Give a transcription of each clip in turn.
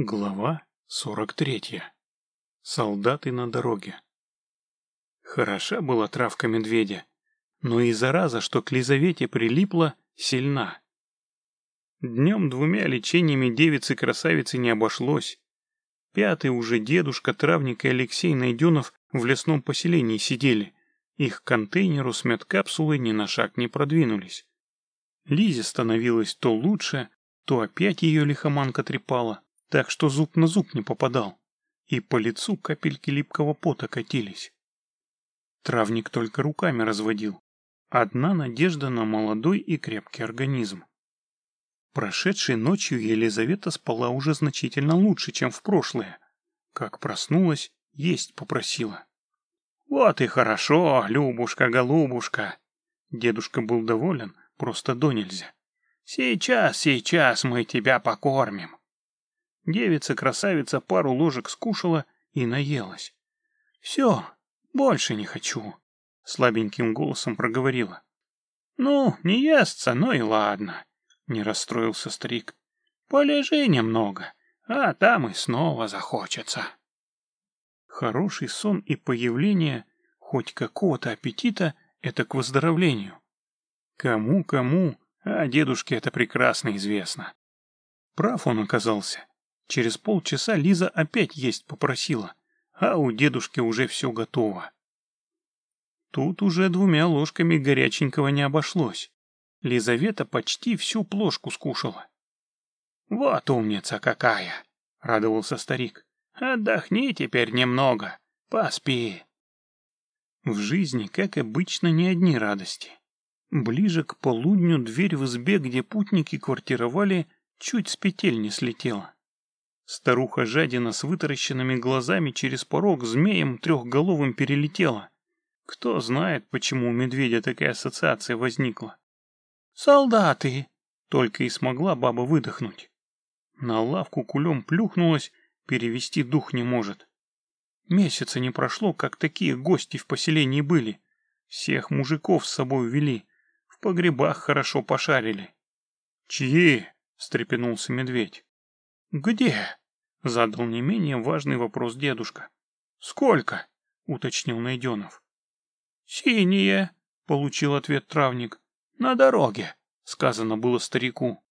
Глава 43. Солдаты на дороге. Хороша была травка медведя, но и зараза, что к Лизавете прилипла, сильна. Днем двумя лечениями девицы-красавицы не обошлось. Пятый уже дедушка, травник и Алексей Найденов в лесном поселении сидели. Их контейнеру с медкапсулой ни на шаг не продвинулись. Лизе становилось то лучше, то опять ее лихоманка трепала так что зуб на зуб не попадал, и по лицу капельки липкого пота катились. Травник только руками разводил. Одна надежда на молодой и крепкий организм. Прошедшей ночью Елизавета спала уже значительно лучше, чем в прошлое. Как проснулась, есть попросила. «Вот и хорошо, Любушка-голубушка!» Дедушка был доволен, просто до нельзя. «Сейчас, сейчас мы тебя покормим!» Девица-красавица пару ложек скушала и наелась. «Все, больше не хочу», — слабеньким голосом проговорила. «Ну, не естся, ну и ладно», — не расстроился старик. «Полежи немного, а там и снова захочется». Хороший сон и появление хоть какого-то аппетита — это к выздоровлению. Кому-кому, а дедушке это прекрасно известно. Прав он оказался. Через полчаса Лиза опять есть попросила, а у дедушки уже все готово. Тут уже двумя ложками горяченького не обошлось. Лизавета почти всю плошку скушала. «Вот умница какая!» — радовался старик. «Отдохни теперь немного, поспи». В жизни, как обычно, не одни радости. Ближе к полудню дверь в избе, где путники квартировали, чуть с петель не слетела. Старуха-жадина с вытаращенными глазами через порог змеем трехголовым перелетела. Кто знает, почему у медведя такая ассоциация возникла. «Солдаты!» — только и смогла баба выдохнуть. На лавку кулем плюхнулась, перевести дух не может. Месяца не прошло, как такие гости в поселении были. Всех мужиков с собой вели, в погребах хорошо пошарили. «Чьи?» — встрепенулся медведь. «Где?» — задал не менее важный вопрос дедушка. «Сколько?» — уточнил Найденов. «Синие», — получил ответ травник. «На дороге», — сказано было старику.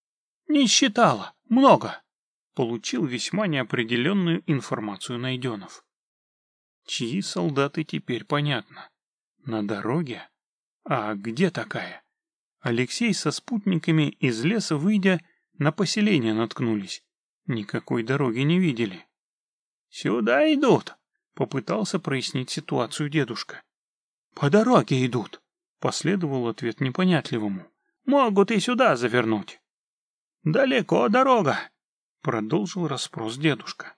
«Не считала. Много», — получил весьма неопределенную информацию Найденов. Чьи солдаты теперь понятно? На дороге? А где такая? Алексей со спутниками из леса выйдя, на поселение наткнулись. Никакой дороги не видели. «Сюда идут», — попытался прояснить ситуацию дедушка. «По дороге идут», — последовал ответ непонятливому. «Могут и сюда завернуть». «Далеко дорога», — продолжил расспрос дедушка.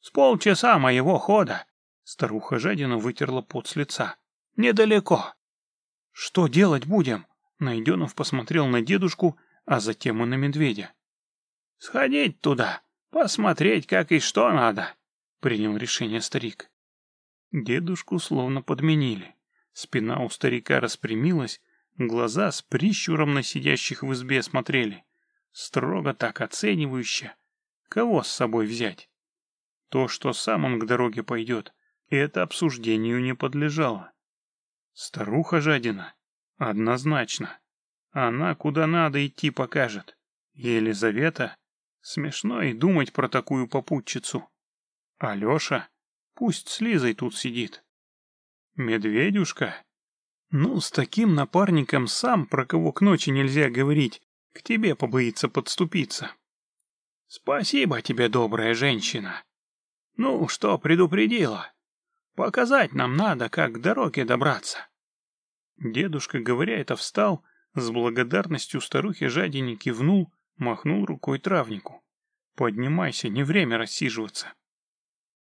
«С полчаса моего хода», — старуха жадина вытерла пот с лица. «Недалеко». «Что делать будем?» Найденов посмотрел на дедушку, а затем и на медведя. «Сходить туда», Посмотреть, как и что надо, — принял решение старик. Дедушку словно подменили. Спина у старика распрямилась, глаза с прищуром на сидящих в избе смотрели. Строго так оценивающе. Кого с собой взять? То, что сам он к дороге пойдет, это обсуждению не подлежало. Старуха жадина? Однозначно. Она куда надо идти покажет. Елизавета Смешно и думать про такую попутчицу. Алеша? Пусть с Лизой тут сидит. Медведюшка? Ну, с таким напарником сам, про кого к ночи нельзя говорить, к тебе побоится подступиться. Спасибо тебе, добрая женщина. Ну, что предупредила? Показать нам надо, как к дороге добраться. Дедушка, говоря это, встал, с благодарностью старухи жадине кивнул, Махнул рукой травнику. Поднимайся, не время рассиживаться.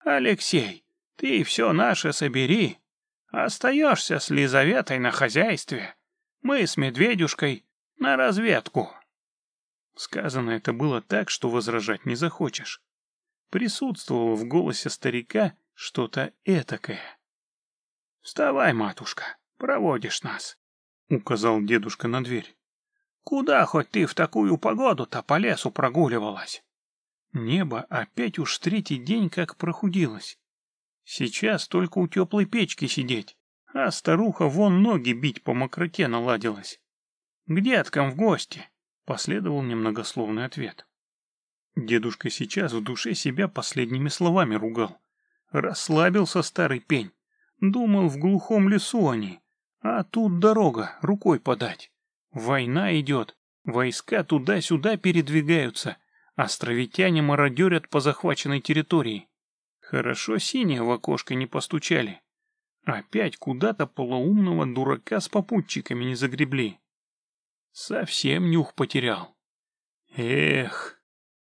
Алексей, ты все наше собери. Остаешься с Лизаветой на хозяйстве. Мы с Медведюшкой на разведку. Сказано это было так, что возражать не захочешь. Присутствовало в голосе старика что-то этакое. «Вставай, матушка, проводишь нас», — указал дедушка на дверь. Куда хоть ты в такую погоду-то по лесу прогуливалась? Небо опять уж третий день как прохудилось. Сейчас только у теплой печки сидеть, а старуха вон ноги бить по мокроте наладилась. «К деткам в гости», — последовал немногословный ответ. Дедушка сейчас в душе себя последними словами ругал. Расслабился старый пень. Думал, в глухом лесу они. А тут дорога, рукой подать. Война идет, войска туда-сюда передвигаются, островитяне мародерят по захваченной территории. Хорошо синие в окошко не постучали. Опять куда-то полоумного дурака с попутчиками не загребли. Совсем нюх потерял. Эх,